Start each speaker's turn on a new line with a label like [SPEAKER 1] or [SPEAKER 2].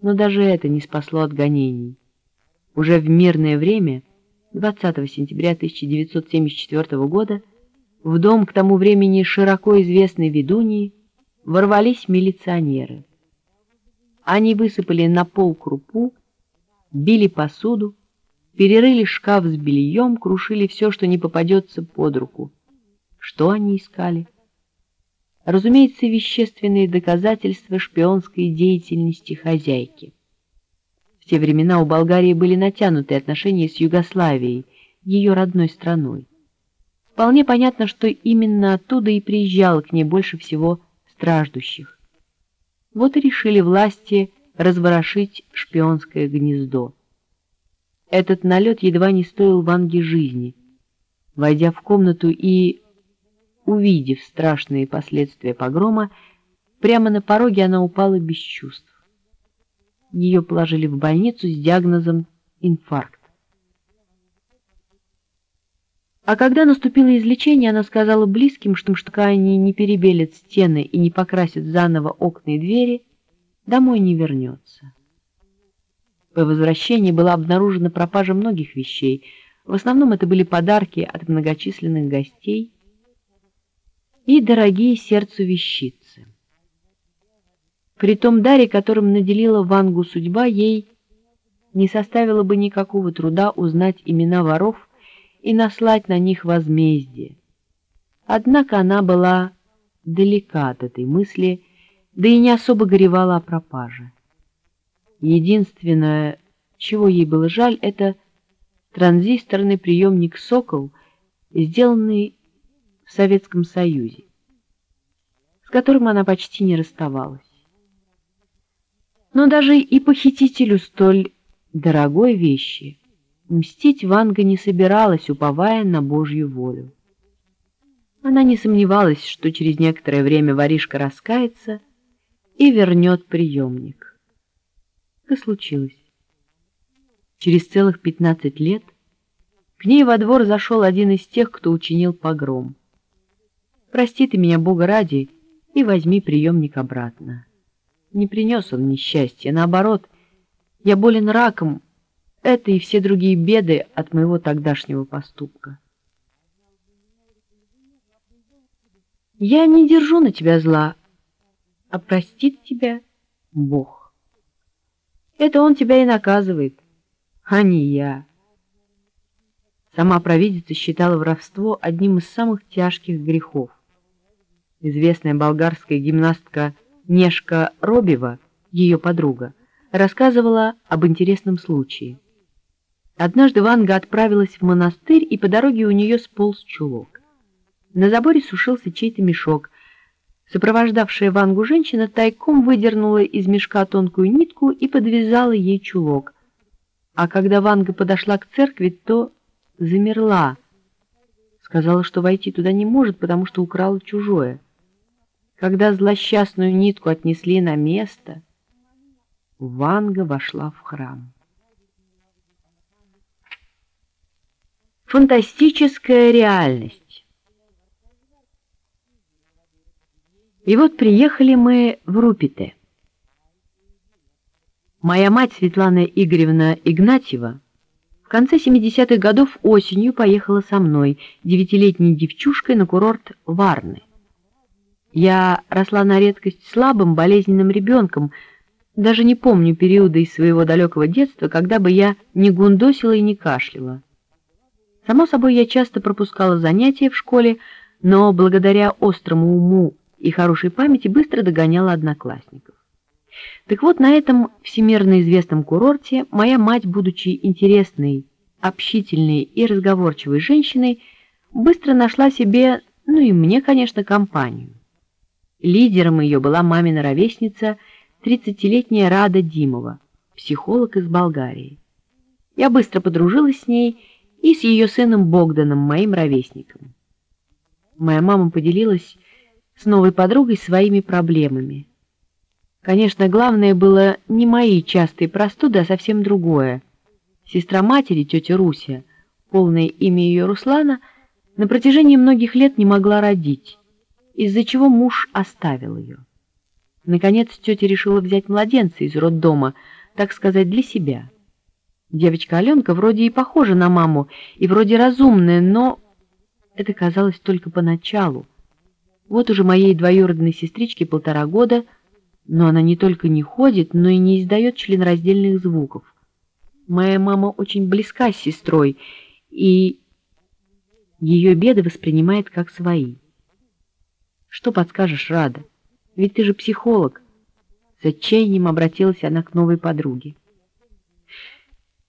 [SPEAKER 1] Но даже это не спасло от гонений. Уже в мирное время, 20 сентября 1974 года, в дом к тому времени широко известной ведуньи ворвались милиционеры. Они высыпали на пол крупу, били посуду, перерыли шкаф с бельем, крушили все, что не попадется под руку. Что они искали? Разумеется, вещественные доказательства шпионской деятельности хозяйки. В те времена у Болгарии были натянутые отношения с Югославией, ее родной страной. Вполне понятно, что именно оттуда и приезжало к ней больше всего страждущих. Вот и решили власти разворошить шпионское гнездо. Этот налет едва не стоил Ванге жизни. Войдя в комнату и увидев страшные последствия погрома, прямо на пороге она упала без чувств. Ее положили в больницу с диагнозом инфаркт. А когда наступило излечение, она сказала близким, что пока они не перебелят стены и не покрасят заново окна и двери, домой не вернется. По возвращении была обнаружена пропажа многих вещей. В основном это были подарки от многочисленных гостей и дорогие сердцу вещицы. При том даре, которым наделила Вангу судьба, ей не составило бы никакого труда узнать имена воров и наслать на них возмездие. Однако она была далека от этой мысли, да и не особо горевала о пропаже. Единственное, чего ей было жаль, это транзисторный приемник «Сокол», сделанный в Советском Союзе, с которым она почти не расставалась. Но даже и похитителю столь дорогой вещи Мстить Ванга не собиралась, уповая на Божью волю. Она не сомневалась, что через некоторое время воришка раскается и вернет приемник. И случилось. Через целых пятнадцать лет к ней во двор зашел один из тех, кто учинил погром. «Прости ты меня, Бога ради, и возьми приемник обратно». Не принес он несчастья, наоборот, я болен раком, это и все другие беды от моего тогдашнего поступка. Я не держу на тебя зла, а простит тебя Бог. Это Он тебя и наказывает, а не я. Сама провидица считала воровство одним из самых тяжких грехов. Известная болгарская гимнастка Нешка Робева, ее подруга, рассказывала об интересном случае. Однажды Ванга отправилась в монастырь, и по дороге у нее сполз чулок. На заборе сушился чей-то мешок. Сопровождавшая Вангу женщина тайком выдернула из мешка тонкую нитку и подвязала ей чулок. А когда Ванга подошла к церкви, то замерла. Сказала, что войти туда не может, потому что украла чужое. Когда злосчастную нитку отнесли на место, Ванга вошла в храм. Фантастическая реальность. И вот приехали мы в Рупите. Моя мать Светлана Игоревна Игнатьева в конце 70-х годов осенью поехала со мной, девятилетней девчушкой, на курорт Варны. Я росла на редкость слабым, болезненным ребенком, даже не помню периода из своего далекого детства, когда бы я не гундосила и не кашляла. Само собой, я часто пропускала занятия в школе, но благодаря острому уму и хорошей памяти быстро догоняла одноклассников. Так вот, на этом всемирно известном курорте моя мать, будучи интересной, общительной и разговорчивой женщиной, быстро нашла себе, ну и мне, конечно, компанию. Лидером ее была мамина ровесница, 30-летняя Рада Димова, психолог из Болгарии. Я быстро подружилась с ней и с ее сыном Богданом, моим ровесником. Моя мама поделилась с новой подругой своими проблемами. Конечно, главное было не мои частые простуды, а совсем другое. Сестра матери, тетя Руся, полное имя ее Руслана, на протяжении многих лет не могла родить, из-за чего муж оставил ее. Наконец тетя решила взять младенца из роддома, так сказать, для себя. Девочка Аленка вроде и похожа на маму, и вроде разумная, но это казалось только поначалу. Вот уже моей двоюродной сестричке полтора года, но она не только не ходит, но и не издает членораздельных звуков. Моя мама очень близка с сестрой, и ее беды воспринимает как свои. Что подскажешь, Рада? Ведь ты же психолог. С отчаянием обратилась она к новой подруге.